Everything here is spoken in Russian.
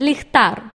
ліхтар.